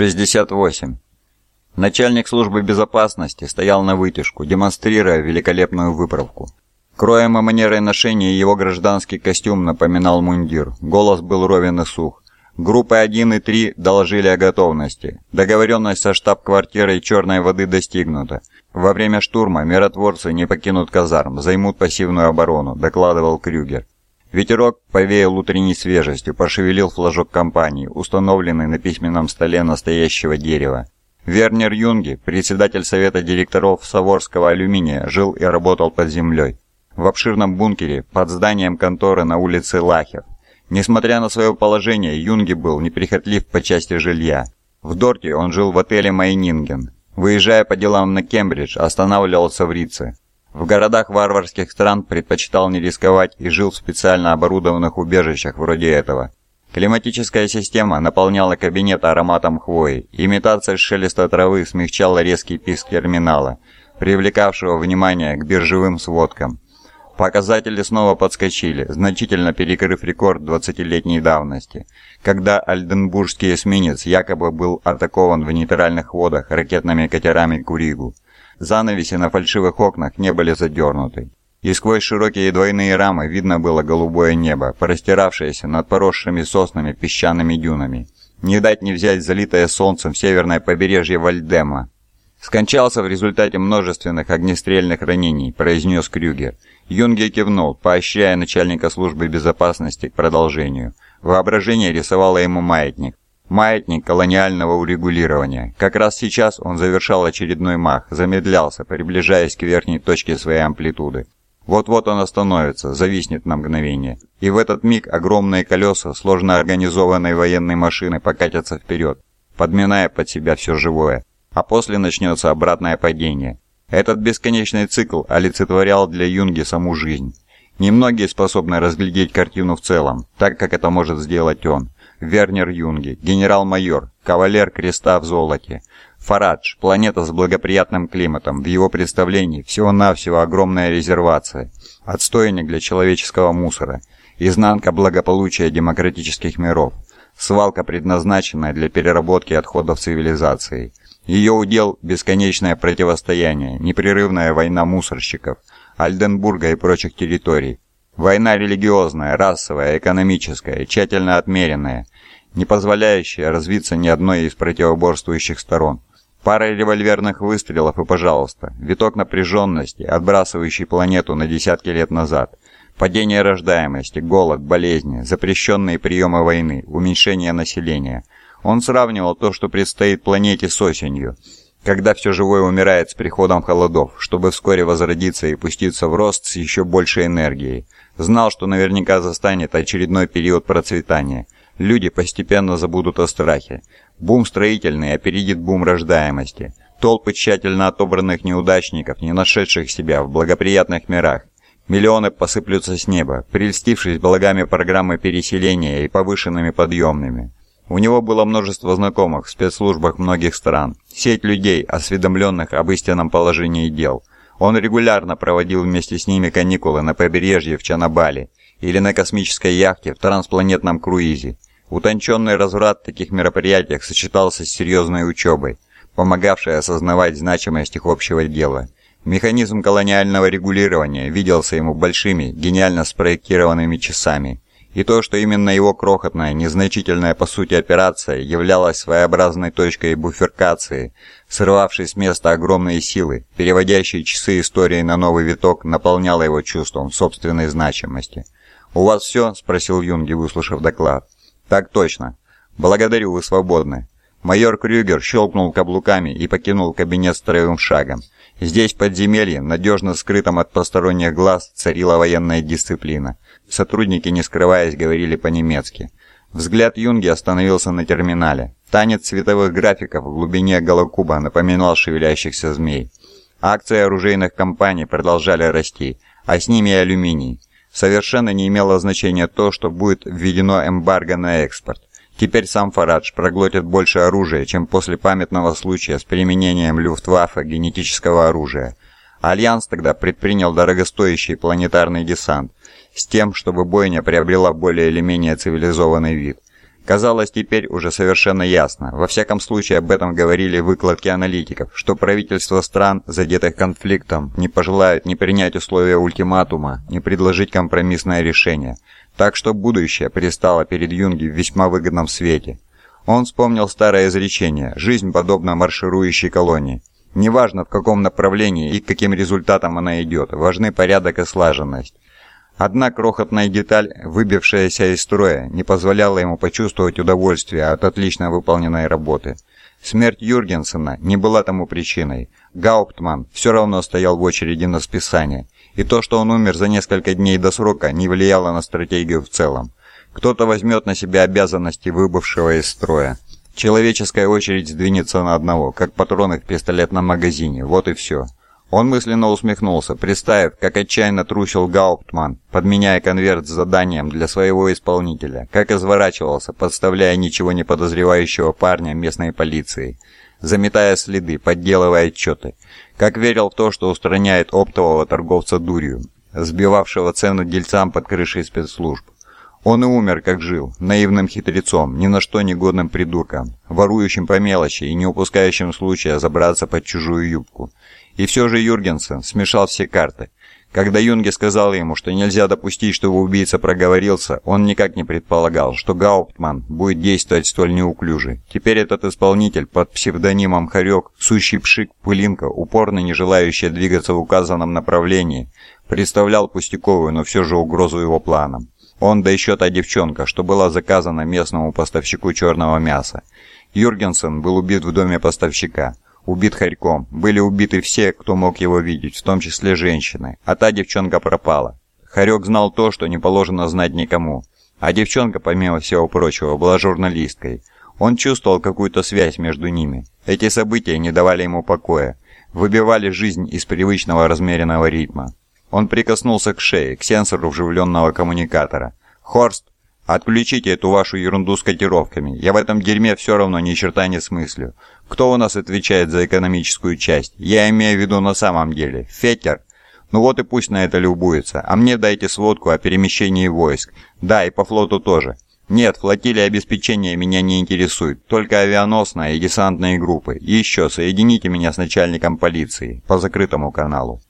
68. Начальник службы безопасности стоял на вытяжку, демонстрируя великолепную выправку. Кроем и манерой ношения его гражданский костюм напоминал мундир. Голос был ровен и сух. Группы 1 и 3 доложили о готовности. Договоренность со штаб-квартирой «Черной воды» достигнута. Во время штурма миротворцы не покинут казарм, займут пассивную оборону, докладывал Крюгер. Ветерок повеял утренней свежестью, пошевелил флажок компании, установленный на письменном столе настоящего дерева. Вернер Юнги, председатель совета директоров Саворского алюминия, жил и работал под землей. В обширном бункере под зданием конторы на улице Лахев. Несмотря на свое положение, Юнги был неприхотлив по части жилья. В Дорте он жил в отеле Майнинген. Выезжая по делам на Кембридж, останавливался в Рице. В городах варварских стран предпочитал не рисковать и жил в специально оборудованных убежищах вроде этого. Климатическая система наполняла кабинет ароматом хвои. Имитация шелеста травы смягчала резкий писк терминала, привлекавшего внимание к биржевым сводкам. Показатели снова подскочили, значительно перекрыв рекорд 20-летней давности, когда Альденбургский эсминец якобы был атакован в нейтральных водах ракетными катерами Куригу. Занавеси на фальшивых окнах не были задернуты. И сквозь широкие двойные рамы видно было голубое небо, простиравшееся над поросшими соснами песчаными дюнами. Не дать не взять залитое солнцем северное побережье Вальдема. «Скончался в результате множественных огнестрельных ранений», – произнес Крюгер. Юнге кивнул, поощряя начальника службы безопасности к продолжению. Воображение рисовало ему маятник. Маятник колониального урегулирования. Как раз сейчас он завершал очередной мах, замедлялся, приближаясь к верхней точке своей амплитуды. Вот-вот он остановится, зависнет на мгновение. И в этот миг огромные колеса сложно организованной военной машины покатятся вперед, подминая под себя все живое. А после начнется обратное падение. Этот бесконечный цикл олицетворял для Юнги саму жизнь. Немногие способны разглядеть картину в целом, так как это может сделать он. Вернер Юнги, генерал-майор, кавалер креста в золоте. Фарадж, планета с благоприятным климатом, в его представлении всего-навсего огромная резервация, отстойник для человеческого мусора, изнанка благополучия демократических миров, свалка, предназначенная для переработки отходов цивилизации. Ее удел – бесконечное противостояние, непрерывная война мусорщиков, Альденбурга и прочих территорий, Война религиозная, расовая, экономическая, тщательно отмеренная, не позволяющая развиться ни одной из противоборствующих сторон. Пара револьверных выстрелов и пожалуйста, виток напряженности, отбрасывающий планету на десятки лет назад, падение рождаемости, голод, болезни, запрещенные приемы войны, уменьшение населения. Он сравнивал то, что предстоит планете с осенью – когда все живое умирает с приходом холодов, чтобы вскоре возродиться и пуститься в рост с еще большей энергией. Знал, что наверняка застанет очередной период процветания. Люди постепенно забудут о страхе. Бум строительный опередит бум рождаемости. Толпы тщательно отобранных неудачников, не нашедших себя в благоприятных мирах. Миллионы посыплются с неба, прельстившись благами программы переселения и повышенными подъемными. У него было множество знакомых в спецслужбах многих стран, сеть людей, осведомленных об истинном положении дел. Он регулярно проводил вместе с ними каникулы на побережье в Чанабале или на космической яхте в транспланетном круизе. Утонченный разврат в таких мероприятиях сочетался с серьезной учебой, помогавшей осознавать значимость их общего дела. Механизм колониального регулирования виделся ему большими, гениально спроектированными часами – и то, что именно его крохотная, незначительная по сути операция являлась своеобразной точкой буферкации, срывавшей с места огромные силы, переводящие часы истории на новый виток, наполняло его чувством собственной значимости. «У вас все?» – спросил Юнги, выслушав доклад. «Так точно. Благодарю, вы свободны». Майор Крюгер щелкнул каблуками и покинул кабинет строевым шагом. Здесь, в подземелье, надежно скрытом от посторонних глаз, царила военная дисциплина. Сотрудники, не скрываясь, говорили по-немецки. Взгляд Юнги остановился на терминале. Танец цветовых графиков в глубине голокуба напоминал шевелящихся змей. Акции оружейных компаний продолжали расти, а с ними и алюминий. Совершенно не имело значения то, что будет введено эмбарго на экспорт. Теперь сам Фарадж проглотит больше оружия, чем после памятного случая с применением Люфтваффе генетического оружия. Альянс тогда предпринял дорогостоящий планетарный десант, с тем, чтобы бойня приобрела более или менее цивилизованный вид. Казалось, теперь уже совершенно ясно, во всяком случае об этом говорили выкладки аналитиков, что правительства стран, задетых конфликтом, не пожелают ни принять условия ультиматума, ни предложить компромиссное решение. Так что будущее пристало перед Юнги в весьма выгодном свете. Он вспомнил старое изречение «Жизнь подобна марширующей колонии». Неважно, в каком направлении и к каким результатам она идет, важны порядок и слаженность. Одна крохотная деталь, выбившаяся из строя, не позволяла ему почувствовать удовольствие от отлично выполненной работы. Смерть Юргенсена не была тому причиной. Гауптман все равно стоял в очереди на списание, и то, что он умер за несколько дней до срока, не влияло на стратегию в целом. Кто-то возьмет на себя обязанности выбывшего из строя. Человеческая очередь сдвинется на одного, как патроны в пистолетном магазине, вот и все. Он мысленно усмехнулся, представив, как отчаянно трусил Гауптман, подменяя конверт с заданием для своего исполнителя, как изворачивался, подставляя ничего не подозревающего парня местной полиции, заметая следы, подделывая отчеты, как верил в то, что устраняет оптового торговца дурью, сбивавшего цену дельцам под крышей спецслужб. Он и умер, как жил, наивным хитрецом, ни на что негодным придурком, ворующим по мелочи и не упускающим случая забраться под чужую юбку. И все же Юргенсен смешал все карты. Когда Юнге сказал ему, что нельзя допустить, чтобы убийца проговорился, он никак не предполагал, что Гауптман будет действовать столь неуклюже. Теперь этот исполнитель под псевдонимом Харек, сущий пшик, пылинка, упорно не желающая двигаться в указанном направлении, представлял пустяковую, но все же угрозу его планам. Он, да еще та девчонка, что была заказана местному поставщику черного мяса. Юргенсен был убит в доме поставщика убит Харьком. Были убиты все, кто мог его видеть, в том числе женщины. А та девчонка пропала. Харек знал то, что не положено знать никому. А девчонка, помимо всего прочего, была журналисткой. Он чувствовал какую-то связь между ними. Эти события не давали ему покоя. Выбивали жизнь из привычного размеренного ритма. Он прикоснулся к шее, к сенсору вживленного коммуникатора. «Хорст, отключите эту вашу ерунду с котировками. Я в этом дерьме все равно ни черта не смыслю. Кто у нас отвечает за экономическую часть? Я имею в виду на самом деле. Феттер? Ну вот и пусть на это любуется. А мне дайте сводку о перемещении войск. Да, и по флоту тоже. Нет, флотилия обеспечения меня не интересует. Только авианосная и десантные группы. И еще, соедините меня с начальником полиции по закрытому каналу.